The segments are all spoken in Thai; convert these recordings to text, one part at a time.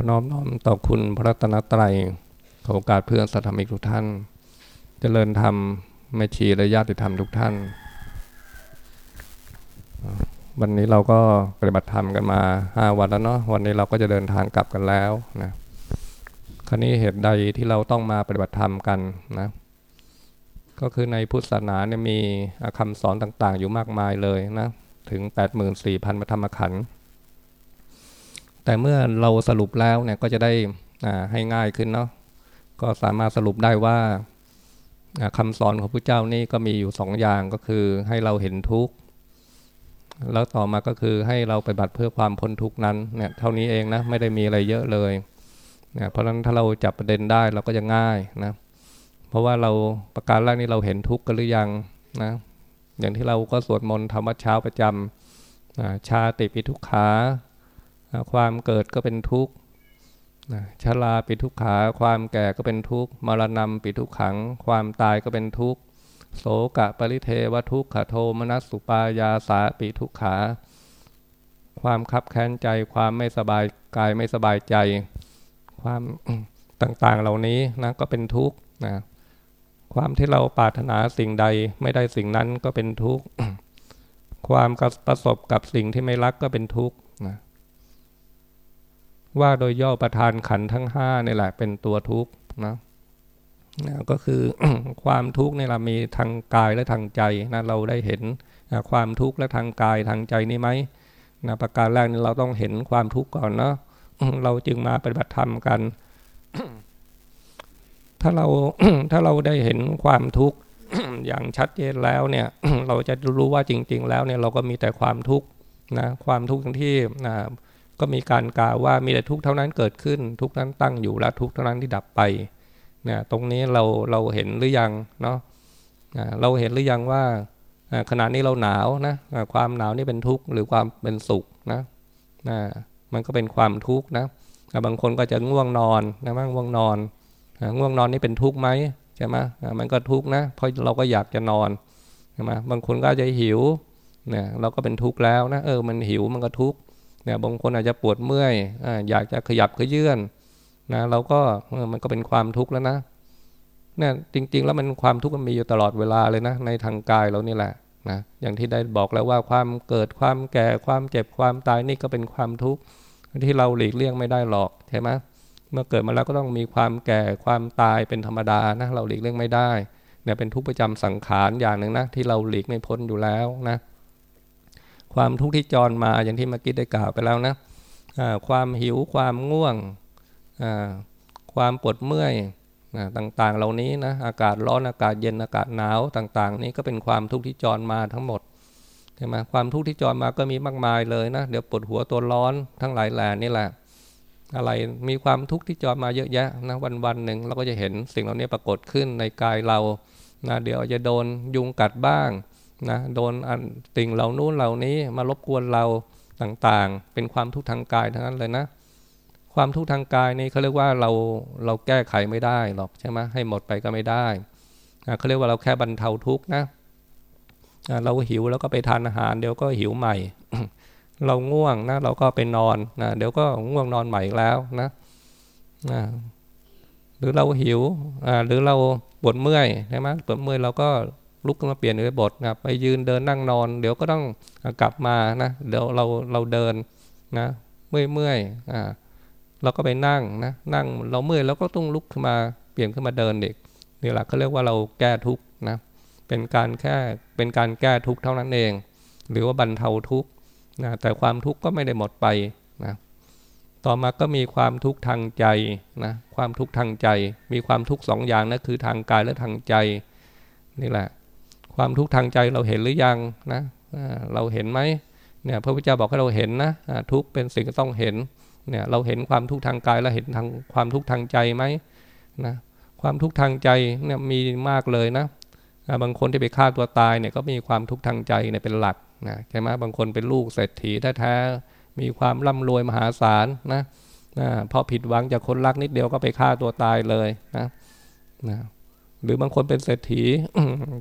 อน้อมน้อมต่อคุณพระรัตนตรัยขอโอกาสเพื่อนสัตธรรมิกทุกท่านจเจริญธรรมแม่ชีและญาติธรรมทุกท่าน วันนี้เราก็ปฏิบัติธรรมกันมาห้าวันแล้วเนาะวันนี้เราก็จะเดินทางกลับกันแล้วนะคราวนี้เหตุใดที่เราต้องมาปฏิบัติธรรมกันนะก็คือในพุทธศาสนาเนี่ยมีคำสอนต่างๆ อยู่มากมายเลยนะถึง 84,000ธรรมขันธ์ แต่เมื่อเราสรุปแล้วเนี่ยก็จะได้ให้ง่ายขึ้นเนาะก็สามารถสรุปได้ว่าคำสอนของพระเจ้านี่ก็มีอยู่สองอย่างก็คือให้เราเห็นทุกข์แล้วต่อมาก็คือให้เราไปบัติเพื่อความพ้นทุกข์นั้นเนี่ยเท่านี้เองนะไม่ได้มีอะไรเยอะเลยเนี่ยเพราะฉะนั้นถ้าเราจับประเด็นได้เราก็จะง่ายนะเพราะว่าเราประการแรกนี้เราเห็นทุกข์กันหรือยังนะอย่างที่เราก็สวดมนต์ธรรมเช้าประจำชาติปิทุกขา ความเกิดก็เป็นทุกข์ชราปิทุกขา ความแก่ก็เป็นทุกข์มรณะปิทุกขัง ความตายก็เป็นทุกข์โสกะปริเทวทุกขโทมนัสสุปายาสาปิทุกขา ความคับแค้นใจ ความไม่สบายกายไม่สบายใจ ความต่างๆเหล่านี้นะก็เป็นทุกข์นะความที่เราปรารถนาสิ่งใดไม่ได้สิ่งนั้นก็เป็นทุกข์ ความประสบกับสิ่งที่ไม่รักก็เป็นทุกข์ ว่าโดยย่อประธานขันทั้งห้านี่แหละเป็นตัวทุกข์นะนะก็คือความทุกข์ในเรามีทางกายและทางใจนะเราได้เห็นนะความทุกข์และทางกายทางใจนี่ไหมนะประการแรกนี่เราต้องเห็นความทุกข์ก่อนเนาะเราจึงมาปฏิบัติธรรมกัน ถ้าเราถ้าเราได้เห็นความทุกข์อย่างชัดเจนแล้วเนี่ย เราจะรู้ว่าจริง ๆ แล้วเนี่ยเราก็มีแต่ความทุกข์นะความทุกข์ที่นะ ก็มีการกล่าวว่ามีแต่ทุกเท่านั้นเกิดขึ้น ทุกนั้นตั้งอยู่และทุกเท่านั้นที่ดับไปเนี่ยตรงนี้เราเราเห็นหรือยังเนาะเราเห็นหรือยังว่าขณะนี้เราหนาวนะความหนาวนี่เป็นทุกข์หรือความเป็นสุขนะนะมันก็เป็นความทุกข์นะบางคนก็จะง่วงนอนนะมั่งง่วงนอนง่วงนอนนี่เป็นทุกข์ไหมใช่ไหมมันก็ทุกข์นะเพราะเราก็อยากจะนอนใช่ไหมบางคนก็จะหิวเนี่ยเราก็เป็นทุกข์แล้วนะเออมันหิวมันก็ทุกข์ นี่ยบางคนอาจจะปวดเมื่อยอยากจะขยับขยื่นนะเราก็มันก็เป็นความทุกข์แล้วนะเนี่ยจริง ๆ แล้วมันความทุกข์มันมีอยู่ตลอดเวลาเลยนะ ในทางกายเรานี่แหละนะอย่างที่ได้บอกแล้วว่าความเกิดความแก่ความเจ็บความตายนี่ก็เป็นความทุกข์ที่เราหลีกเลี่ยงไม่ได้หรอกใช่ไหมเมื่อเกิดมาแล้วก็ต้องมีความแก่ความตายเป็นธรรมดานะเราหลีกเลี่ยงไม่ได้เนี่ยเป็นทุกข์ประจำสังขารอย่างหนึ่งนะที่เราหลีกไม่พ้นอยู่แล้วนะ ความทุกข์ที่จรมาอย่างที่เมื่อกี้ได้กล่าวไปแล้วนะความหิวความง่วง ความปวดเมื่อยต่างๆ เหล่านี้นะอากาศร้อนอากาศเย็นอากาศหนาวต่างๆ นี้ก็เป็นความทุกข์ที่จรมาทั้งหมดใช่ไหมความทุกข์ที่จรมาก็มีมากมายเลยนะเดี๋ยวปวดหัวตัวร้อนทั้งหลายแหล่นี่แหละ อะไรมีความทุกข์ที่จรมาเยอะแยะนะวันวันหนึ่งเราก็จะเห็นสิ่งเหล่านี้ปรากฏขึ้นในกายเรานะเดี๋ยวจะโดนยุงกัดบ้าง นะโดนติ่งเหล่านู้นเหล่านี้มารบกวนเราต่างๆ เป็นความทุกข์ทางกายทั้งนั้นเลยนะ ความทุกข์ทางกายนี่เขาเรียกว่าเราเราแก้ไขไม่ได้หรอกใช่ไหมให้หมดไปก็ไม่ได้เขาเรียกว่าเราแค่บรรเทาทุกข์นะเราหิวแล้วก็ไปทานอาหาร เดี๋ยวก็หิวใหม่ เราง่วงนะ เราก็ไปนอนนะเดี๋ยวก็ง่วงนอนใหม่แล้วนะหรือเราหิวหรือเราปวดเมื่อยใช่ไหมปวดเมื่อยเราก็ ลุกมาเปลี่ยนอิริบทนะไปยืนเดินนั่งนอน เดี๋ยวก็ต้องกลับมานะเดี๋ยวเราเราเดินนะเมื่อยเมื่อยอ่าเราก็ไปนั่งนะนั่งเราเมื่อยเราก็ต้องลุกขึ้นมาเปลี่ยนขึ้นมาเดินเด็กนี่แหละเขาเรียกว่าเราแก้ทุกนะเป็นการแค่เป็นการแก้ทุกเท่านั้นเอง หรือว่าบรรเทาทุกนะแต่ความทุกข์ก็ไม่ได้หมดไปนะต่อมาก็มีความทุกข์ทางใจนะความทุกข์ทางใจ มีความทุกข์สองอย่างนะคือทางกายและทางใจนี่แหละ ความทุกข์ทางใจเราเห็นหรือยังนะเราเห็นไหมเนี่ยพระพุทธเจ้าบอกให้เราเห็นนะทุกเป็นสิ่งที่ต้องเห็นเนี่ยเราเห็นความทุกข์ทางกายแล้วเห็นทางความทุกข์ทางใจไหมนะความทุกข์ทางใจเนี่ยมีมากเลยนะบางคนที่ไปฆ่าตัวตายเนี่ยก็มีความทุกข์ทางใจเนี่ยเป็นหลักนะใช่ไหมบางคนเป็นลูกเศรษฐีแท้ๆมีความร่ำรวยมหาศาลนะนะพอผิดหวังจากคนรักนิดเดียวก็ไปฆ่าตัวตายเลยนะนะหรือบางคนเป็นเศรษฐี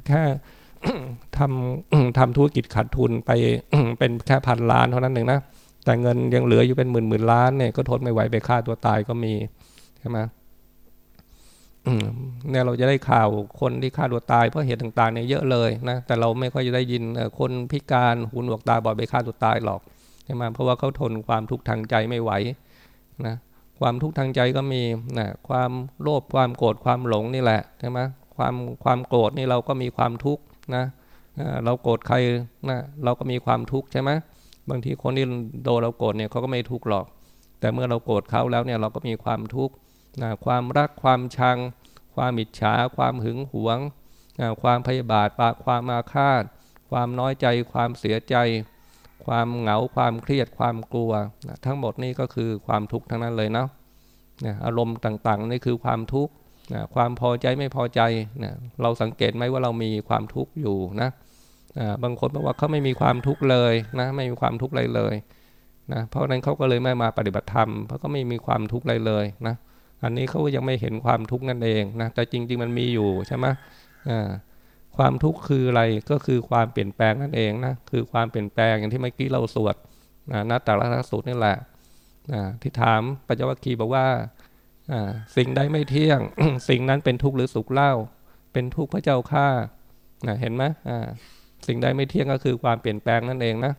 แค่ ทำทำธุรกิจขาดทุนไปเป็นแค่พันล้านเท่านั้นเองนะแต่เงินยังเหลืออยู่เป็นหมื่นหมื่นล้านเนี่ยก็ทนไม่ไหวไปฆ่าตัวตายก็มีใช่ไหมเนี่ยเราจะได้ข่าวคนที่ฆ่าตัวตายเพราะเหตุต่างๆเนี่ยเยอะเลยนะแต่เราไม่ค่อยจะได้ยินคนพิการหูหนวกตาบอดไปฆ่าตัวตายหรอกใช่ไหมเพราะว่าเขาทนความทุกข์ทางใจไม่ไหวนะความทุกข์ทางใจก็มีนะความโลภความโกรธความหลงนี่แหละใช่ไหมความความโกรธนี่เราก็มีความทุกข์ นะเราโกรธใครนะเราก็มีความทุกข์ใช่ไหมบางทีคนที่โดนเราโกรธเนี่ยเขาก็ไม่ทุกข์หรอก แต่เมื่อเราโกรธเขาแล้วเนี่ยเราก็มีความทุกข์นะความรักความชัง ความอิจฉา ความหึงหวงนะความพยาบาทปาความมาฆาต ความน้อยใจ ความเสียใจ ความเหงาความเครียดความกลัวนะทั้งหมดนี่ก็คือความทุกข์ทั้งนั้นเลยเนาะนะอารมณ์ต่างๆนี่คือความทุกข์ นะความพอใจไม่พอใจนะเราสังเกตไหมว่าเรามีความทุกข์อยู่นะบางคนบอกว่าเขาไม่มีความทุกข์เลยนะไม่มีความทุกข์อะไรเลยนะเพราะนั้นเขาก็เลยไม่มาปฏิบัติธรรมเพราะก็ไม่มีความทุกข์อะไรเลยนะอันนี้เขายังไม่เห็นความทุกข์นั่นเองนะแต่จริง ๆ มันมีอยู่ใช่ไหมความทุกข์คืออะไรก็คือความเปลี่ยนแปลงนั่นเองนะคือความเปลี่ยนแปลงอย่างที่เมื่อกี้เราสวดนะนัตตาลสูตรนี่แหละที่ถามปัญจวัคคีย์บอกว่า สิ่งใดไม่เที่ยง สิ่งนั้นเป็นทุกข์หรือสุขเล่า เป็นทุกข์พระเจ้าข้าเห็นไหมสิ่งใดไม่เที่ยงก็คือความเปลี่ยนแปลงนั่นเองนะ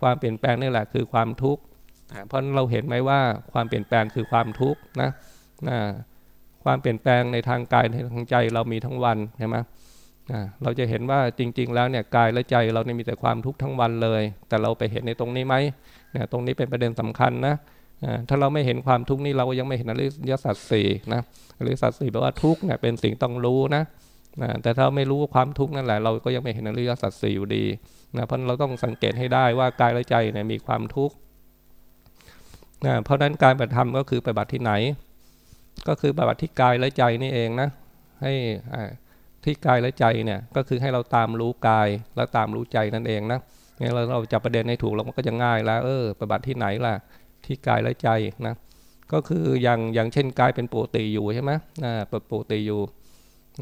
ความเปลี่ยนแปลงนี่แหละคือความทุกข์เพราะเราเห็นไหมว่าความเปลี่ยนแปลงคือความทุกข์นะความเปลี่ยนแปลงในทางกายในทางใจเรามีทั้งวันใช่ไหมเราจะเห็นว่าจริง ๆ แล้วเนี่ยกายและใจเราเนี่ยมีแต่ความทุกข์ทั้งวันเลย แต่เราไปเห็นในตรงนี้ไหมเนี่ยตรงนี้เป็นประเด็นสำคัญนะ ถ้าเราไม่เห็นความทุกข์นี่เรายังไม่เห็นอริยสัจสี่นะอริยสัจสี่แปลว่าทุกข์เนี่ยเป็นสิ่งต้องรู้นะนะแต่ถ้าไม่รู้ความทุกข์นั่นแหละเราก็ยังไม่เห็นอริยสัจสี่อยู่ดีนะเพราะเราต้องสังเกตให้ได้ว่ากายและใจเนี่ยมีความทุกข์นะเพราะนั้นการปฏิธรรมก็คือปฏิบัติที่ไหน ก็คือปฏิบัติที่กายและใจนี่เองนะให้ที่กายและใจเนี่ยก็คือให้เราตามรู้กายแล้วตามรู้ใจนั่นเองนะเนี่ยเราเราจับประเด็นให้ถูกเราก็จะง่ายแล้วเออปฏิบัติที่ไหนล่ะ ที่กายและใจนะก็คืออย่างอย่างเช่นกายเป็นปกติอยู่ใช่ไหมนะปกติอยู่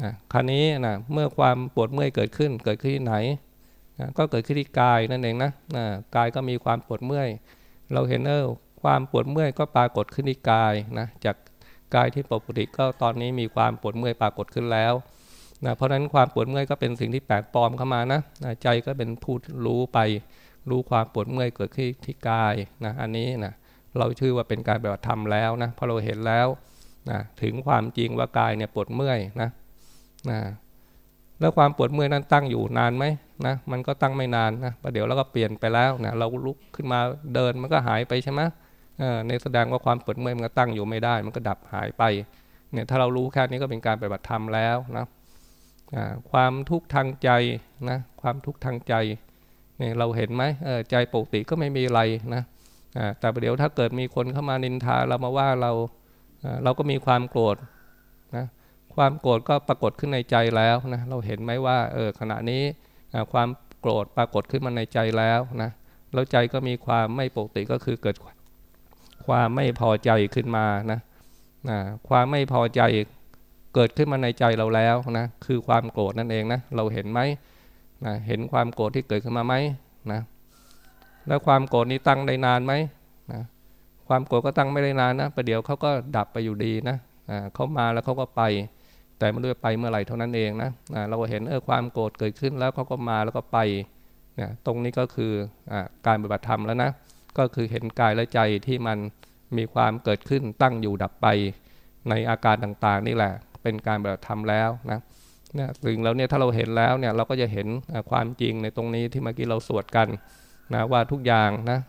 นะคราวนี้นะเมื่อความปวดเมื่อยเกิดขึ้นเกิดขึ้นที่ไหนนะก็เกิดขึ้นที่กายนั่นเองนะนะกายก็มีความปวดเมื่อย เราเห็นเออความปวดเมื่อยก็ปรากฏขึ้นที่กายนะจากกายที่ปกติก็ตอนนี้มีความปวดเมื่อยปรากฏขึ้นแล้วนะเพราะฉะนั้นความปวดเมื่อยก็เป็นสิ่งที่แปลกปลอมเข้ามานะนะใจก็เป็นผู้รู้ไป รู้ความปวดเมื่อยเกิดขึ้นที่กายนะอันนี้นะ เราชื่อว่าเป็นการปฏิบัติธรรมแล้วนะพอเราเห็นแล้วนะถึงความจริงว่ากายเนี่ยปวดเมื่อยนะนะแล้วความปวดเมื่อยนั้นตั้งอยู่นานไหมนะมันก็ตั้งไม่นานนะประเดี๋ยวเราก็เปลี่ยนไปแล้วนะเราลุกขึ้นมาเดินมันก็หายไปใช่ไหมในแสดงว่าความปวดเมื่อยมันก็ตั้งอยู่ไม่ได้ มันก็ดับหายไปเนี่ยถ้าเรารู้แค่นี้ก็เป็นการปฏิบัติธรรมแล้วนะความทุกข์ทางใจนะความทุกข์ทางใจเนี่ยเราเห็นไหมใจปกติก็ไม่มีอะไรนะ แต่ประเดี๋ยวถ้าเกิดมีคนเข้ามานินทาเรามาว่าเราเราก็มีความโกรธนะความโกรธก็ปรากฏขึ้นในใจแล้วนะเราเห็นไหมว่าเออขณะนี้ความโกรธปรากฏขึ้นมาในใจแล้วนะแล้วใจก็มีความไม่ปกติก็คือเกิดความไม่พอใจขึ้นมานะนะความไม่พอใจเกิดขึ้นมาในใจเราแล้วนะคือความโกรธนั่นเองนะเราเห็นไหมนะเห็นความโกรธที่เกิดขึ้นมาไหมนะ แล้วความโกรธนี้ตั้งได้นานไหมนะความโกรธก็ตั้งไม่ได้นานนะประเดี๋ยวเขาก็ดับไปอยู่ดีนะเขามาแล้วเขาก็ไป แต่ไม่รู้ไปเมื่อไหร่เท่านั้นเองนะเราเห็นเออความโกรธเกิดขึ้นแล้วเขาก็มาแล้วก็ไปนะตรงนี้ก็คืออการปฏิบัติธรรมแล้วนะก็คือเห็นกายและใจที่มันมีความเกิดขึ้นตั้งอยู่ดับไป ในอาการต่างๆ นี่แหละ เป็นการปฏิบัติธรรมแล้วนะเนี่ยถึงแล้วเนี่ยถ้าเราเห็นแล้วเนี่ยเราก็จะเห็นความจริงในตรงนี้ที่เมื่อกี้เราสวดกัน นะว่าทุกอย่างนะ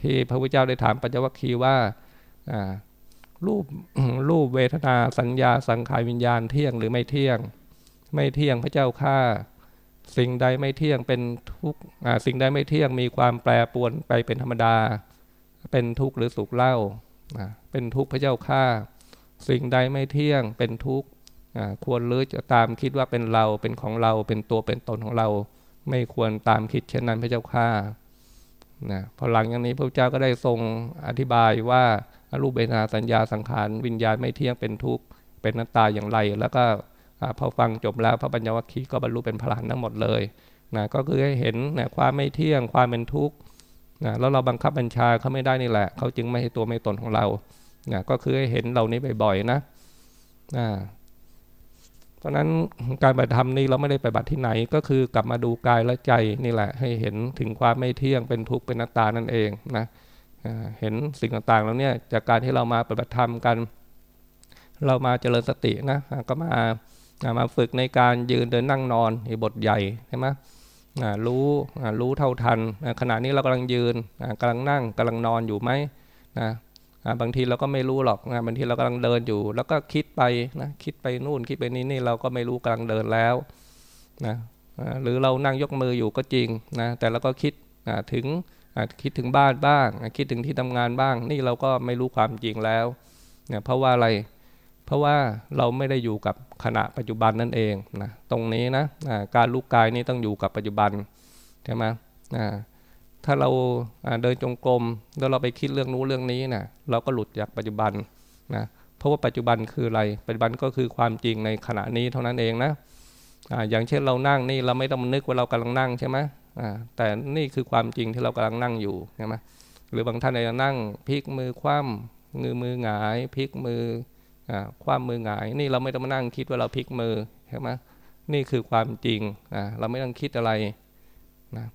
ที่พระพุทธเจ้าได้ถามปัญจวัคคีย์ว่ารูปรูปเวทนาสัญญาสังขารวิญญาณเที่ยงหรือไม่เที่ยง ไม่เที่ยงพระเจ้าข้าสิ่งใดไม่เที่ยงเป็นทุกสิ่งใดไม่เที่ยงมีความแปรปรวนไปเป็นธรรมดา เป็นทุกข์หรือสุขเล่าเป็นทุกข์พระเจ้าข้าสิ่งใดไม่เที่ยงเป็นทุกข์ควรหรือจะตามคิดว่าเป็นเราเป็นของเราเป็นตัวเป็นตนของเรา ไม่ควรตามคิดเช่นนั้นพระเจ้าข้านะพอหลังอย่างนี้พระเจ้าก็ได้ทรงอธิบายว่ารูปเบนาสัญญาสังขารวิญญาณไม่เที่ยงเป็นทุกข์เป็นนัตตาอย่างไร แล้วก็พอฟังจบแล้วพระปัญญวัคคีก็บรรลุเป็นพระอรหันทั้งหมดเลยนะก็คือให้เห็นนะความไม่เที่ยงความเป็นทุกข์นะแล้วเราบังคับบัญชาเขาไม่ได้นี่แหละเขาจึงไม่ให้ตัวไม่ตนของเรานะก็คือให้เห็นเรานี้บ่อยๆนะนะ ราะนั้นการปฏิธรรมนี้เราไม่ได้ไปบัติที่ไหน ก็คือกลับมาดูกายและใจนี่แหละ ให้เห็นถึงความไม่เที่ยงเป็นทุกข์เป็นนัตตานั่นเองนะเห็นสิ่งต่างๆแล้วเนี่ยจากการที่เรามาปฏิบัติธรรมกัน เรามาเจริญสตินะก็มามาฝึกในการยืนเดินนั่งนอนในบทใหญ่ใช่ไหมรู้รู้เท่าทันขณะนี้เรากำลังยืนกำลังนั่งกำลังนอนอยู่ไหมนะ บางทีเราก็ไม่รู้หรอกนะบางทีเรากำลังเดินอยู่ แล้วก็คิดไปนะคิดไปนู่นคิดไปนี่นี่เราก็ไม่รู้กำลังเดินแล้วนะหรือเรานั่งยกมืออยู่ก็จริงนะแต่เราก็คิดถึงคิดถึงบ้านบ้าง คิดถึงที่ทำงานบ้าง นี่เราก็ไม่รู้ความจริงแล้วเนี่ยเพราะว่าอะไร เพราะว่าเราไม่ได้อยู่กับขณะปัจจุบันนั่นเองนะตรงนี้นะการรู้กายนี่ต้องอยู่กับปัจจุบันใช่ไหม ถ้าเราเดินจงกรมแล้วเราไปคิดเรื่องนู้เรื่องนี้นะเราก็หลุดจากปัจจุบันนะเพราะว่าปัจจุบันคืออะไร ปัจจุบันก็คือความจริงในขณะนี้เท่านั้นเองนะอย่างเช่นเรานั่งนี่เราไม่ต้องนึกว่าเรากำลังนั่งใช่ไหมแต่นี่คือความจริงที่เรากำลังนั่งอยู่ใช่ไหมหรือบางท่านอาจจะนั่งพลิกมือคว่ำมือมือหงายพลิกมือความมือหงาย นี่เราไม่ต้องมานั่งคิดว่าเราพลิกมือใช่ไหมนี่คือความจริงเราไม่ต้องคิดอะไรนะ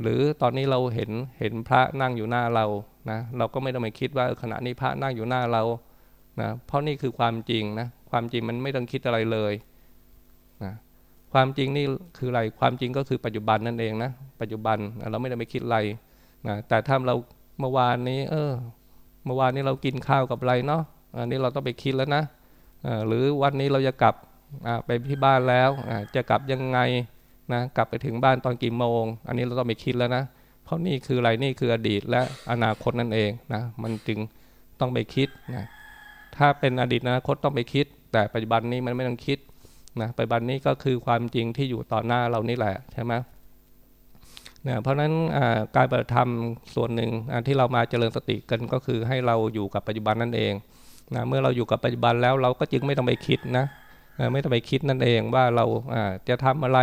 หรือตอนนี้เราเห็นเห็นพระนั่งอยู่หน้าเรานะเราก็ไม่ต้องไปคิดว่าขณะนี้พระนั่งอยู่หน้าเรานะเพราะนี่คือความจริงนะความจริงมันไม่ต้องคิดอะไรเลยนะความจริงนี่คืออะไรความจริงก็คือปัจจุบันนั่นเองนะปัจจุบันเราไม่ได้ไปคิดอะไรนะแต่ถ้าเราเมื่อวานนี้ เออ เมื่อวานนี้เรากินข้าวกับอะไรเนาะอันนี้เราต้องไปคิดแล้วนะหรือวันนี้เราจะกลับไปที่บ้านแล้วจะกลับยังไง นะกลับไปถึงบ้านตอนกี่โมง อันนี้เราต้องไปคิดแล้วนะ เพราะนี่คืออะไรนี่คืออดีตและอนาคตนั่นเองนะมันจึงต้องไปคิดนะถ้าเป็นอดีตอนาคตต้องไปคิด แต่ปัจจุบันนี้มันไม่ต้องคิดนะปัจจุบันนี้ก็คือความจริงที่อยู่ต่อหน้าเรานี่แหละใช่ไหมนะเพราะฉะนั้นการปฏิธรรมส่วนหนึ่งที่เรามาเจริญสติกันก็คือให้เราอยู่กับปัจจุบันนั่นเองนะเมื่อเราอยู่กับปัจจุบันแล้วเราก็จึงไม่ต้องไปคิดนะไม่ต้องไปคิดนั่นเองว่าเราจะทำอะไร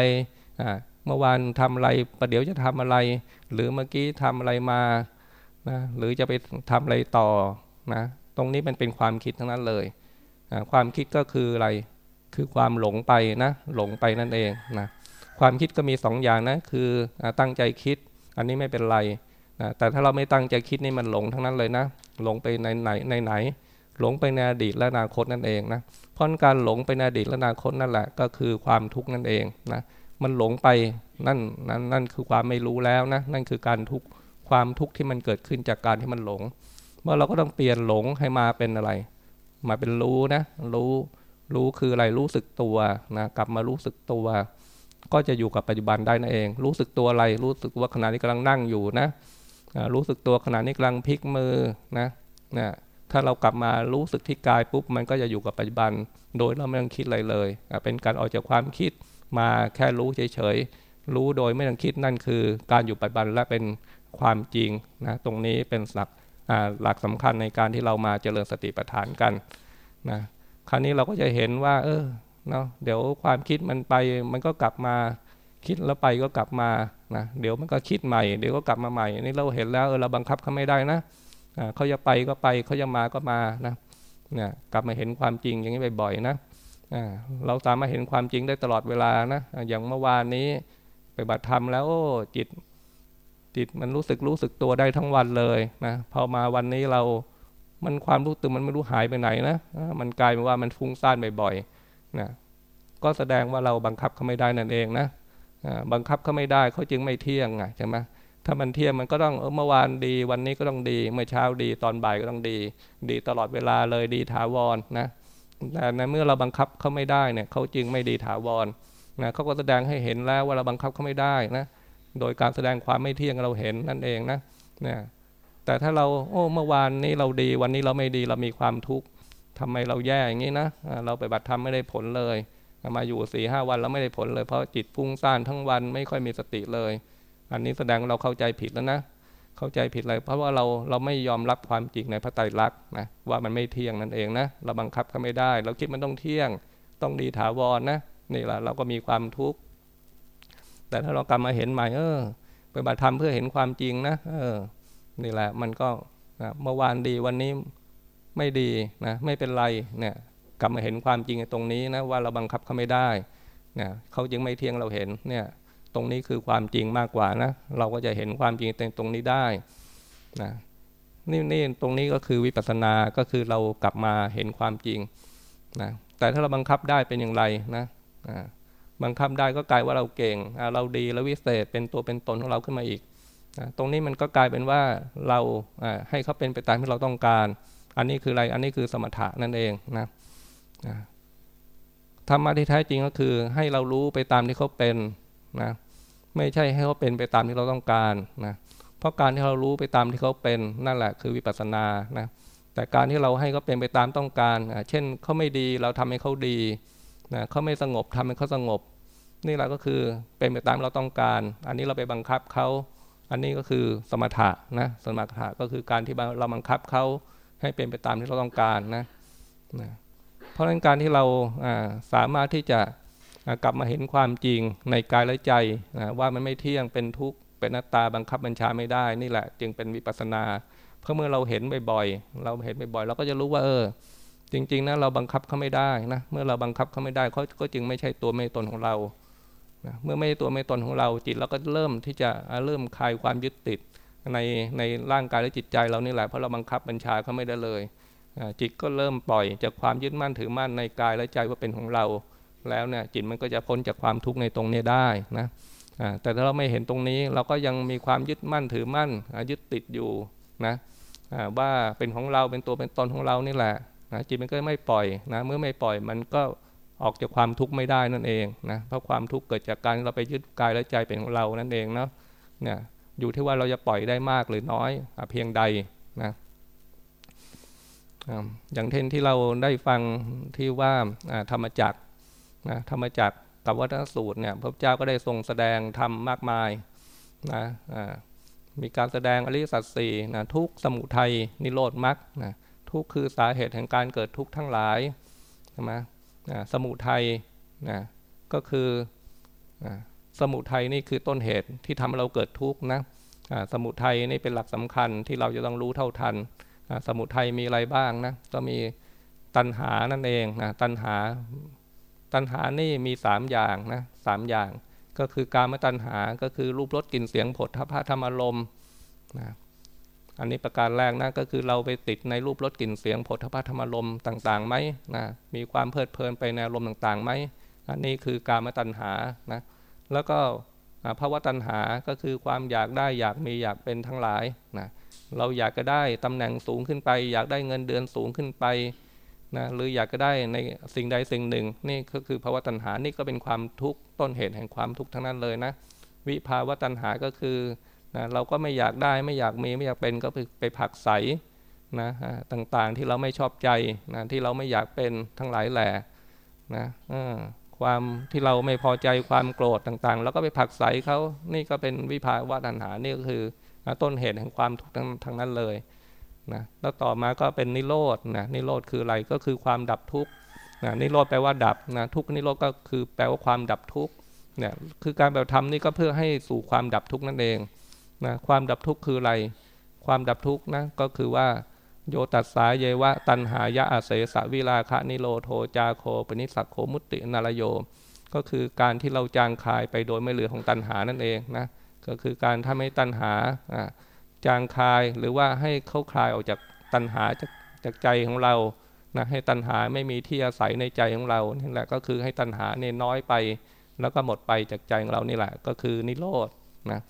เมื่อวานทำอะไรประเดี๋ยวจะทำอะไร หรือเมื่อกี้ทำอะไรมานะหรือจะไปทำอะไรต่อนะตรงนี้มันเป็นความคิดทั้งนั้นเลยความคิดก็คืออะไรคือความหลงไปนะหลงไปนั่นเองนะความคิดก็มีสองอย่างนะคือตั้งใจคิด อันนี้ไม่เป็นไรนะแต่ถ้าเราไม่ตั้งใจคิดนี่มันหลงทั้งนั้นเลยนะหลงไปในไหนในไหน หลงไปในอดีตและอนาคตนั่นเองนะเพราะการหลงไปในอดีตและอนาคตนั่นแหละก็คือความทุกข์นั่นเองนะ มันหลงไปนั่นนั่นนั่นคือความไม่รู้แล้วนะนั่นคือการทุกความทุกข์ที่มันเกิดขึ้นจากการที่มันหลง เมื่อเราก็ต้องเปลี่ยนหลงให้มาเป็นอะไร มาเป็นรู้นะ รู้รู้คืออะไรรู้สึกตัวนะกลับมารู้สึกตัว ก็จะอยู่กับปัจจุบันได้นั่นเอง รู้สึกตัวอะไรรู้สึกว่าขณะนี้กำลังนั่งอยู่นะรู้สึกตัวขณะนี้กำลังพลิกมือนะนะถ้าเรากลับมารู้สึกที่กายปุ๊บมันก็จะอยู่กับปัจจุบัน โดยเราไม่ต้องคิดอะไรเลย เป็นการออกจากความคิด มาแค่รู้เฉยๆ รู้โดยไม่ต้องคิดนั่นคือ การอยู่ปัจจุบันและเป็นความจริงนะตรงนี้เป็นหลักหลักสำคัญในการที่เรามาเจริญสติปัฏฐานกันนะคราวนี้เราก็จะเห็นว่า เออเนาะเดี๋ยวความคิดมันไปมันก็กลับมาคิดแล้วไปก็กลับมานะเดี๋ยวมันก็คิดใหม่เดี๋ยวก็กลับมาใหม่นี่เราเห็นแล้วเออเราบังคับเขาไม่ได้นะเขาจะไปก็ไปเขาจะมาก็มานะเนี่ยกลับมาเห็นความจริงอย่างนี้บ่อยๆนะ เราสามารถเห็นความจริงได้ตลอดเวลานะ อย่างเมื่อวานนี้ไปบัตรธรรมแล้วจิตจิตมันรู้สึกรู้สึกตัวได้ทั้งวันเลยนะพอมาวันนี้เรา มันความรู้ตึงมันไม่รู้หายไปไหนนะ มันกลายเป็นว่ามันฟุ้งซ่านบ่อยๆนะก็แสดงว่าเราบังคับเขาไม่ได้นั่นเองนะบังคับเขาไม่ได้เขาจึงไม่เที่ยงไงใช่ไหมถ้ามันเที่ยมมันก็ต้องเออเมื่อวานดี วันนี้ก็ต้องดี เมื่อเช้าดีตอนบ่ายก็ต้องดี ดีตลอดเวลาเลยดีถาวรนะ แต่ในเมื่อเราบังคับเขาไม่ได้เนี่ยเขาจึงไม่ดีถาวรนะเขาก็แสดงให้เห็นแล้วว่าเราบังคับเขาไม่ได้นะโดยการแสดงความไม่เที่ยงเราเห็นนั่นเองนะเนี่ยแต่ถ้าเราโอ้เมื่อวานนี้เราดีวันนี้เราไม่ดีเรามีความทุกข์ทำไมเราแย่อย่างนี้นะเราไปบัตรทำไม่ได้ผลเลย มาอยู่สี่ห้าวันเราไม่ได้ผลเลยเพราะจิตฟุ้งซ่านทั้งวันไม่ค่อยมีสติเลย อันนี้แสดงเราเข้าใจผิดแล้วนะ เข้าใจผิดเลยเพราะว่าเราเราไม่ยอมรับความจริงในพระไตรลักษณ์นะว่ามันไม่เที่ยงนั่นเองนะเราบังคับเขาไม่ได้ เราคิดมันต้องเที่ยง ต้องดีถาวรนนะนี่แหละเราก็มีความทุกข์แต่ถ้าเรากลับมาเห็นใหม่เออปฏิบัติธรรมเพื่อเห็นความจริงนะเออนี่แหละมันก็เมื่อวานดีวันนี้ไม่ดีนะไม่เป็นไรเนี่ยกลับมาเห็นความจริงตรงนี้นะว่าเราบังคับเขาไม่ได้เนี่ยเขาจึงไม่เที่ยงเราเห็นเนี่ย ตรงนี้คือความจริงมากกว่านะ เราก็จะเห็นความจริงตรงนี้ได้นะนี่นี่ตรงนี้ก็คือวิปัสสนาก็คือเรากลับมาเห็นความจริงนะแต่ถ้าเราบังคับได้เป็นอย่างไรนะบังคับได้ก็กลายว่าเราเก่ง เราดีแล้ววิเศษเป็นตัวเป็นตนของเราขึ้นมาอีกนะตรงนี้มันก็กลายเป็นว่าเราให้เขาเป็นไปตามที่เราต้องการ อันนี้คืออะไรอันนี้คือสมถะนั่นเองนะธรรมะที่แท้จริงก็คือให้เรารู้ไปตามที่เขาเป็น นะไม่ใช่ให้เขาเป็นไปตามที่เราต้องการนะเพราะการที่เรารู้ไปตามที่เขาเป็นนั่นแหละคือวิปัสสนานะแต่การที่เราให้เขาเป็นไปตามต้องการ เช่นเขาไม่ดีเราทำให้เขาดีนะเขาไม่สงบทำให้เขาสงบ นี่แหละก็คือเป็นไปตามเราต้องการ อันนี้เราไปบังคับเขา อันนี้ก็คือสมถะนะสมถะก็คือการที่เราบังคับเขาให้เป็นไปตามที่เราต้องการนะนะเพราะฉะนั้นการที่เราสามารถที่จะ กลับมาเห็นความจริงในกายและใจว่ามันไม่เที่ยงเป็นทุกข์เป็นนัตตาบังคับบัญชาไม่ได้ นี่แหละ จึงเป็นวิปัสนา เพราะเมื่อเราเห็นบ่อยๆ เราเห็นบ่อยๆเราก็จะรู้ว่าเออ จริงๆนะเราบังคับเขาไม่ได้นะเมื่อเราบังคับเขาไม่ได้เขาก็จึงไม่ใช่ตัวไม่ตนของเรานะเมื่อไม่ใช่ตัวไม่ตนของเราจิตเราก็เริ่มที่จะเริ่มคลายความยึดติดในในร่างกายและจิตใจเรานี่แหละเพราะเราบังคับบัญชาเขาไม่ได้เลยจิตก็เริ่มปล่อยจากความยึดมั่นถือมั่นในกายและใจว่าเป็นของเรา แล้วเนี่ยจิตมันก็จะพ้นจากความทุกข์ในตรงนี้ได้นะแต่ถ้าเราไม่เห็นตรงนี้เราก็ยังมีความยึดมั่นถือมั่นยึดติดอยู่นะว่าเป็นของเราเป็นตัวเป็นตนของเรานี่แหละนะจิตมันก็ไม่ปล่อยนะเมื่อไม่ปล่อยมันก็ออกจากความทุกข์ไม่ได้นั่นเองนะเพราะความทุกข์เกิดจากการเราไปยึดกายและใจเป็นของเรานั่นเองเนาะเนี่ยอยู่ที่ว่าเราจะปล่อยได้มากหรือน้อยเพียงใดนะอย่างเช่นที่เราได้ฟังที่ว่าธรรมจักร นะธรรมจักรกับวัฒนสูตรเนี่ยพระเจ้าก็ได้ทรงแสดงธรรมมากมายนะมีการแสดงอริสัจสี่นะทุกสมุทัยนิโรธมรรคนะทุกคือสาเหตุแห่งการเกิดทุกข์ทั้งหลายใช่ไหมสมุทัยนะก็คือสมุทัยนี่คือต้นเหตุที่ทำให้เราเกิดทุกข์นะสมุทัยนี่เป็นหลักสำคัญที่เราจะต้องรู้เท่าทัน สมุทัยมีอะไรบ้างนะก็มีตัณหานั่นเองนะตัณหา ตัณหานี่มีสามอย่างนะสามอย่าง ก็คือการมตัณหาก็คือรูปรสกลิ่นเสียงผลทพะธรรมารมนะอันนี้ประการแรกนะก็คือเราไปติดในรูปรสกลิ่นเสียงผลทพะธรรมารมต่างๆไหมนะมีความเพลิดเพลินไปในอารมณ์ต่างๆไหมอันนี้คือการมตัณหานะแล้วก็ภาวะตัณหาก็คือความอยากได้อยากมีอยากเป็นทั้งหลายนะเราอยากจะได้ตำแหน่งสูงขึ้นไป อยากได้เงินเดือนสูงขึ้นไป นะหรืออยากจะได้ในสิ่งใดสิ่งหนึ่ง นี่ก็คือภาวะตัณหานี่ก็เป็นความทุกข์ต้นเหตุแห่งความทุกข์ทั้งนั้นเลยนะ วิภาวะตัณหาก็คือนะเราก็ไม่อยากได้ไม่อยากมีไม่อยากเป็นก็ไปผักใสนะต่างๆที่เราไม่ชอบใจนะที่เราไม่อยากเป็นทั้งหลายแหล่นะความที่เราไม่พอใจความโกรธต่างๆ แล้วก็ไปผักใสเขานี่ก็เป็นวิภาวะตัณหานี่ก็คือนะต้นเหตุแห่งความทุกข์ทั้งนั้นเลย นะแล้วต่อมาก็เป็นนิโรธนะนิโรธคืออะไรก็คือความดับทุกข์นะนิโรธแปลว่าดับนะทุกข์นิโรธก็คือแปลว่าความดับทุกข์เนี่ยคือการแบบทำนี่ก็เพื่อให้สู่ความดับทุกข์นั่นเองนะความดับทุกข์คืออะไร ความดับทุกข์นะก็คือว่าโยตัสสาเยวะตันหายะอาเสสวิลาคะนิโรโทจาโคปนิสักโคมุตินารโย ก็คือการที่เราจางคายไปโดยไม่เหลือของตันหานั่นเองนะก็คือการทำให้ตัณหา จางคายหรือว่าให้เขาคลายออกจากตัณหาจากจากใจของเรานะให้ตัณหาไม่มีที่อาศัยในใจของเรานี่แหละก็คือให้ตัณหาเนี่ยน้อยไป แล้วก็หมดไปจากใจของเรานี่แหละ ก็คือนิโรธนะ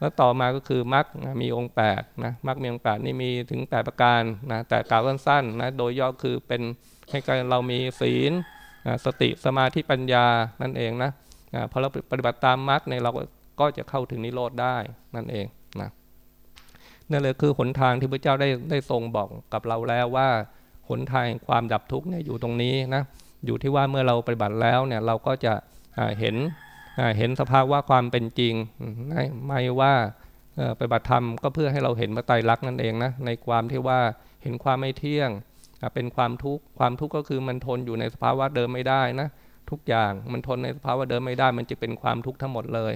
แล้วต่อมาก็คือมรรคมีองค์8นะมรรคมีองค์8นี่มีถึง 8 ประการนะแต่กล่าวสั้นๆนะโดยย่อคือเป็นให้เรามีศีลสติสมาธิปัญญานั่นเองนะพอเราปฏิบัติตามมรรคเนี่ยเราก็จะเข้าถึงนิโรธได้นั่นเอง นั่นเลยคือหนทางที่พระเจ้าได้ได้ทรงบอกกับเราแล้วว่าหนทางความดับทุกข์เนี่ยอยู่ตรงนี้นะอยู่ที่ว่าเมื่อเราปฏิบัติแล้วเนี่ยเราก็จะเห็นเห็นสภาพว่าความเป็นจริงไม่ว่าปฏิบัติธรรมก็เพื่อให้เราเห็นมาไตรลักษณ์นั่นเองนะในความที่ว่าเห็นความไม่เที่ยงเป็นความทุกข์ความทุกข์ก็คือมันทนอยู่ในสภาวะเดิมไม่ได้นะทุกอย่างมันทนในสภาวะเดิมไม่ได้ มันจะเป็นความทุกข์ทั้งหมดเลย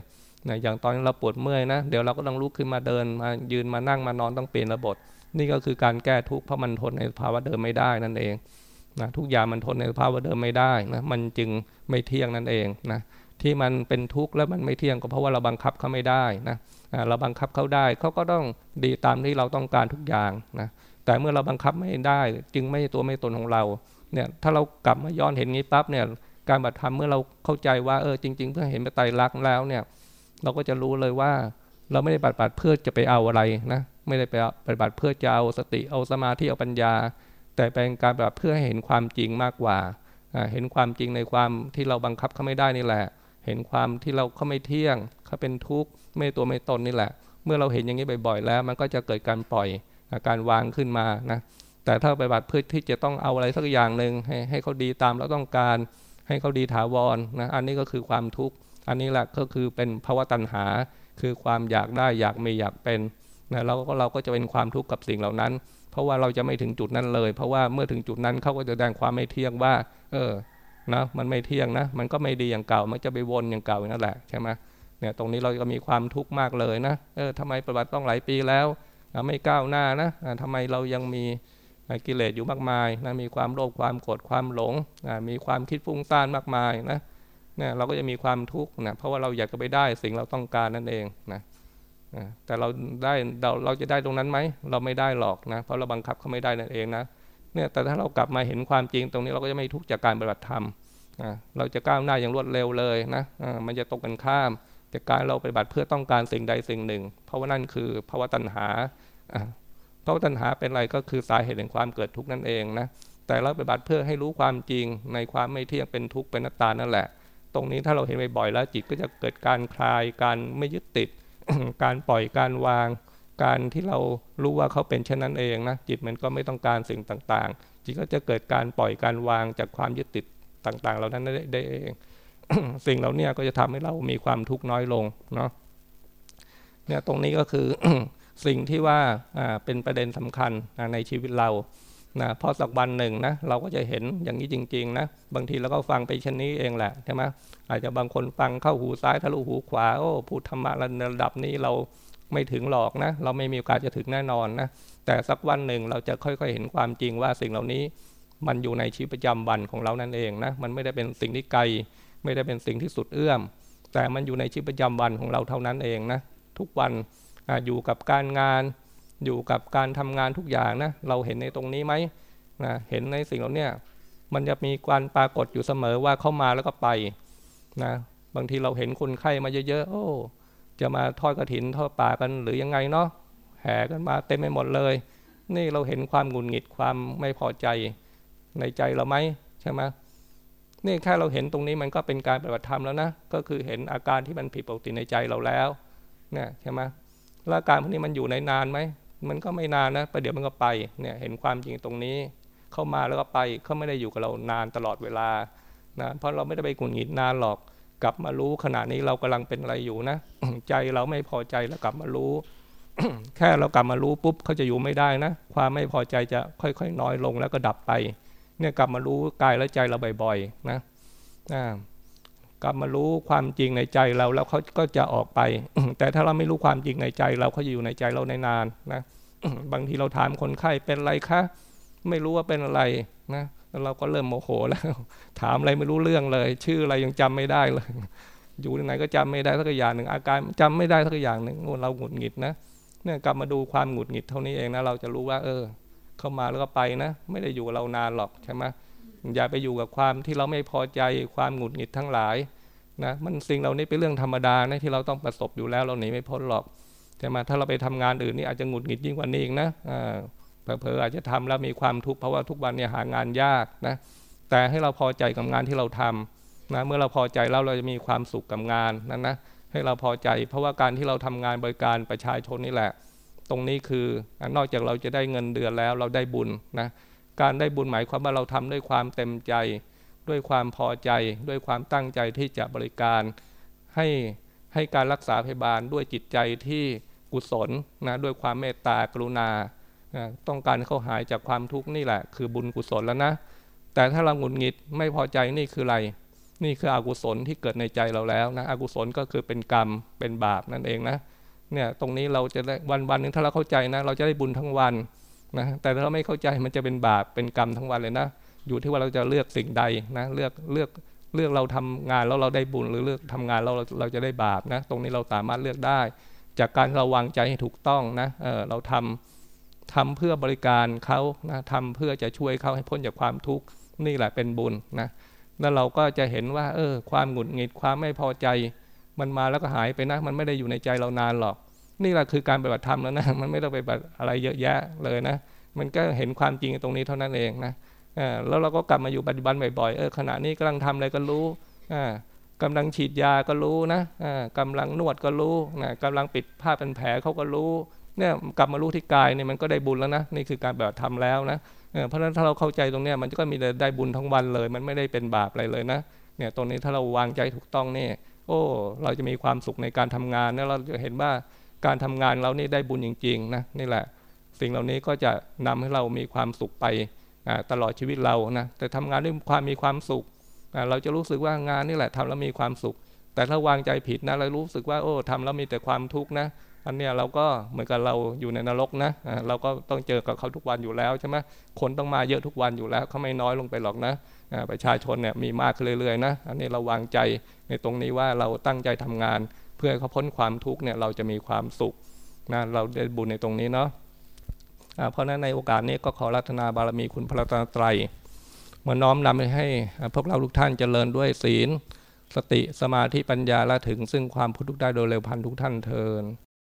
นะอย่างตอนเราปวดเมื่อยนะ เดี๋ยวเราก็ต้องลุกขึ้นมาเดินมายืนมานั่งมานอนต้องเปลี่ยนระบบนี่ก็คือการแก้ทุกข์เพราะมันทนในภาวะเดิมไม่ได้นั่นเองนะทุกอย่างมันทนในภาวะเดิมไม่ได้นะมันจึงไม่เที่ยงนั่นเองนะที่มันเป็นทุกข์แล้วมันไม่เที่ยงก็เพราะว่าเราบังคับเขาไม่ได้นะเราบังคับเขาได้เขาก็ต้องดีตามที่เราต้องการทุกอย่างนะแต่เมื่อเราบังคับไม่ได้ จึงไม่ตัวไม่ตนของเราเนี่ยถ้าเรากลับมาย้อนเห็นงี้ปั๊บเนี่ยการบัตรธรรมเมื่อเราเข้าใจว่าเออจริง ๆ เพื่อเห็นไปไตรลักษณ์แล้วเนี่ย เราก็จะรู้เลยว่า เราไม่ได้ปฏิบัติเพื่อจะไปเอาอะไรนะไม่ได้ไปปฏิบัติเพื่อจะเอาสติเอาสมาธิเอาปัญญา แต่เป็นการปฏิบัติเพื่อให้เห็นความจริงมากกว่าเห็นความจริงในความที่เราบังคับเขาไม่ได้นี่แหละ เห็นความที่เราเขาไม่เที่ยงเขาเป็นทุกข์ไม่ตัวไม่ตนนี่แหละ เมื่อเราเห็นอย่างนี้บ่อยๆ แล้ว มันก็จะเกิดการปล่อยการวางขึ้นมานะแต่ถ้าปฏิบัติเพื่อที่จะต้องเอาอะไรสักอย่างหนึ่งให้ให้เขาดีตามเราต้องการ ให้เขาดีถาวรนะอันนี้ก็คือความทุกข์ อันนี้แหละก็คือเป็นภาวะตัณหา คือความอยากได้อยากมีอยากเป็นนะเราก็เราก็จะเป็นความทุกข์กับสิ่งเหล่านั้น เพราะว่าเราจะไม่ถึงจุดนั้นเลย เพราะว่าเมื่อถึงจุดนั้นเขาก็จะแสดงความไม่เที่ยงว่า เออนะมันไม่เที่ยงนะ มันก็ไม่ดีอย่างเก่า มันจะไปวนอย่างเก่านั่นแหละใช่ไหมเนี่ยตรงนี้เราก็มีความทุกข์มากเลยนะเออทำไมปฏิบัติต้องหลายปีแล้วไม่ก้าวหน้านะทำไมเรายังมีกิเลสอยู่มากมายนะมีความโลภความโกรธความหลงมีความคิดฟุ้งซ่านมากมายนะ เนี่ยเราก็จะมีความทุกข์นะเพราะว่าเราอยากจะไปได้สิ่งเราต้องการนั่นเองนะแต่เราได้เราเราจะได้ตรงนั้นไหมเราไม่ได้หรอกนะเพราะเราบังคับเขาไม่ได้นั่นเองนะเนี่ยแต่ถ้าเรากลับมาเห็นความจริงตรงนี้เราก็จะไม่ทุกข์จากการปฏิบัติธรรมเราจะก้าวหน้าอย่างรวดเร็วเลยนะมันจะตกกันข้ามจากการเราปฏิบัติเพื่อต้องการสิ่งใดสิ่งหนึ่ง เพราะว่านั่นคือภาวะตัณหาเพราะตัณหาเป็นอะไรก็คือสาเหตุแห่งความเกิดทุกข์นั่นเองนะแต่เราปฏิบัติเพื่อให้รู้ความจริงในความไม่เที่ยงเป็นทุกข์เป็นนัตตานั่นแหละ รงนี้ถ้าเราเห็นบ่อยๆแล้วจิตก็จะเกิดการคลายการไม่ยึดติด การปล่อยการวาง การที่เรารู้ว่าเขาเป็นเช่นนั้นเองนะจิตมันก็ไม่ต้องการสิ่งต่างๆ จิตก็จะเกิดการปล่อยการวางจากความยึดติดต่างๆเหล่านั้นได้เอง สิ่งเหล่านี้ก็จะทำให้เรามีความทุกข์น้อยลงเนาะเนี่ยตรงนี้ก็คือสิ่งที่ว่าเป็นประเด็นสำคัญในชีวิตเรา นะพอสักวันหนึ่งนะเราก็จะเห็นอย่างนี้จริงๆนะบางทีเราก็ฟังไปเช่นนี้เองแหละใช่ไหมอาจจะบางคนฟังเข้าหูซ้ายทะลุหูขวาโอ้พูดธรรมะระดับนี้เราไม่ถึงหรอกนะ เราไม่มีโอกาสจะถึงแน่นอนนะแต่สักวันหนึ่งเราจะค่อยๆเห็นความจริงว่าสิ่งเหล่านี้มันอยู่ในชีวิตประจำวันของเรานั่นเองนะมันไม่ได้เป็นสิ่งที่ไกล ไม่ได้เป็นสิ่งที่สุดเอื้อม แต่มันอยู่ในชีวิตประจำวันของเราเท่านั้นเองนะทุกวันออยู่กับการงาน อยู่กับการทำงานทุกอย่างนะเราเห็นในตรงนี้ไหมนะเห็นในสิ่งเหล่านี้มันจะมีการปรากฏอยู่เสมอว่าเข้ามาแล้วก็ไปนะบางทีเราเห็นคนไข้มาเยอะๆโอ้จะมาทอดกระถินทอดป่ากันหรือยังไงเนาะแห่กันมาเต็มไปหมดเลย นี่เราเห็นความหงุดหงิดความไม่พอใจในใจเราไหมใช่ไหมนี่แค่เราเห็นตรงนี้มันก็เป็นการปฏิบัติธรรมแล้วนะก็คือเห็นอาการที่มันผิดปกติในใจเราแล้วเนี่ยใช่ไหมแล้วอาการพวกนี้มันอยู่ในนานไหม มันก็ไม่นานนะประเดี๋ยวมันก็ไปเนี่ยเห็นความจริงตรงนี้ เข้ามาแล้วก็ไปเขาไม่ได้อยู่กับเรานานตลอดเวลานะเพราะเราไม่ได้ไปกุนหิดนานหรอกกลับมารู้ขณะนี้เรากำลังเป็นอะไรอยู่นะใจเราไม่พอใจแล้วกลับมารู้ แค่เรากลับมารู้ปุ๊บเขาจะอยู่ไม่ได้นะ ความไม่พอใจจะค่อยๆ น้อยลงแล้วก็ดับไป เนี่ยกลับมารู้กายและใจเราบ่อยๆนะอ่า กลับมารู้ความจริงในใจเราแล้วเขาก็จะออกไป แต่ถ้าเราไม่รู้ความจริงในใจ เราเขาจะอยู่ในใจเราในนานนะบางทีเราถามคนไข้เป็นอะไรคะไม่รู้ว่าเป็นอะไรนะแล้วเราก็เริ่มโมโหแล้ว ถามอะไรไม่รู้เรื่องเลย ชื่ออะไรยังจำไม่ได้เลย อยู่ที่ไหนก็จำไม่ได้สักอย่างหนึ่งอาการจำไม่ได้สักอย่างหนึ่งเราหงุดหงิดนะเนี่ยกลับมาดูความหงุดหงิดเท่านี้เองนะเราจะรู้ว่า เออ เข้ามาแล้วก็ไปนะ ไม่ได้อยู่เรานานหรอกใช่ไหม อย่าไปอยู่กับความที่เราไม่พอใจความหงุดหงิดทั้งหลายนะมันสิ่งเหล่านี้เป็นเรื่องธรรมดานะที่เราต้องประสบอยู่แล้วเราหนีไม่พ้นหรอกใช่ไหมถ้าเราไปทำงานอื่นนี่อาจจะหงุดหงิดยิ่งกว่านี้อีกนะเผลอๆอาจจะทำแล้วมีความทุกข์เพราะว่าทุกวันเนี่ยหางานยากนะแต่ให้เราพอใจกับงานที่เราทำนะเมื่อเราพอใจแล้วเราจะมีความสุขกับงานนั้นนะให้เราพอใจเพราะว่าการที่เราทำงานบริการประชาชนนี่แหละ ตรงนี้คือนอกจากเราจะได้เงินเดือนแล้วเราได้บุญนะ การได้บุญหมายความว่าเราทำด้วยความเต็มใจ ด้วยความพอใจ ด้วยความตั้งใจที่จะบริการให้ให้การรักษาพยาบาลด้วยจิตใจที่กุศลนะด้วยความเมตตากรุณาต้องการเขาหายจากความทุกข์นี่แหละ คือบุญกุศลแล้วนะ แต่ถ้าเราหงุดหงิดไม่พอใจนี่คืออะไร นี่คืออกุศลที่เกิดในใจเราแล้วนะอกุศลก็คือเป็นกรรมเป็นบาปนั่นเองนะเนี่ยตรงนี้เราจะได้วันวันหนึ่งถ้าเราเข้าใจนะ เราจะได้บุญทั้งวัน นะแต่ถ้าเราไม่เข้าใจมันจะเป็นบาปเป็นกรรมทั้งวันเลยนะ อยู่ที่ว่าเราจะเลือกสิ่งใดนะเลือกเลือกเลือกเราทำงานแล้วเราได้บุญหรือเลือกทำงานเราเราจะได้บาปนะ ตรงนี้เราสามารถเลือกได้ จากการเราวางใจให้ถูกต้องนะเออเราทำทำเพื่อบริการเขานะทำเพื่อจะช่วยเขาให้พ้นจากความทุกข์นี่แหละเป็นบุญนะแล้วเราก็จะเห็นว่า เออ ความหงุดหงิดความไม่พอใจ มันมาแล้วก็หายไปนะ มันไม่ได้อยู่ในใจเรานานหรอก นี่แหละคือการปฏิบัติธรรมแล้วนะมันไม่ต้องไปแบบอะไรเยอะแยะเลยนะ มันก็เห็นความจริงตรงนี้เท่านั้นเองนะแล้วเราก็กลับมาอยู่ปัจจุบันบ่อยๆเออขณะนี้กำลังทำอะไรก็รู้กำลังฉีดยาก็รู้นะกำลังนวดก็รู้นะกำลังปิดผ้าเป็นแผลเขาก็รู้เนี่ยกลับมารู้ที่กายเนี่ยมันก็ได้บุญแล้วนะนี่คือการแบบทำแล้วนะเพราะฉะนั้นถ้าเราเข้าใจตรงนี้มันก็มีได้บุญทั้งวันเลย มันไม่ได้เป็นบาปอะไรเลยนะเนี่ยตรงนี้ถ้าเราวางใจถูกต้องเนี่ยโอ้เราจะมีความสุขในการทำงานแล้วเราจะเห็นว่า การทำงานเรานี่ได้บุญจริงๆนะนี่แหละ สิ่งเหล่านี้ก็จะนำให้เรามีความสุขไปตลอดชีวิตเรานะแต่ทำงานด้วยความมีความสุข เราจะรู้สึกว่างานนี่แหละทำแล้วมีความสุข แต่ถ้าวางใจผิดนะเรารู้สึกว่าโอ้ทำแล้วมีแต่ความทุกข์นะอันเนี้ยเราก็เหมือนกับเราอยู่ในนรกนะเราก็ต้องเจอกับเขาทุกวันอยู่แล้วใช่ไหมคนต้องมาเยอะทุกวันอยู่แล้วเขาไม่น้อยลงไปหรอกนะประชาชนเนี่ยมีมากขึ้นเรื่อยๆนะอันนี้เราวางใจในตรงนี้ว่าเราตั้งใจทำงาน เพื่อให้เขาพ้นความทุกข์เนี่ยเราจะมีความสุขนะเราได้บุญในตรงนี้เนาะเพราะนั้นในโอกาสนี้ก็ขอรัตนาบารมีคุณพระตนตรมาน้อมนำให้พวกเราทุกท่านเจริญด้วยศีล สติสมาธิปัญญาและถึงซึ่งความพ้นทุกข์ได้โดยเร็วพันทุกท่านเทิน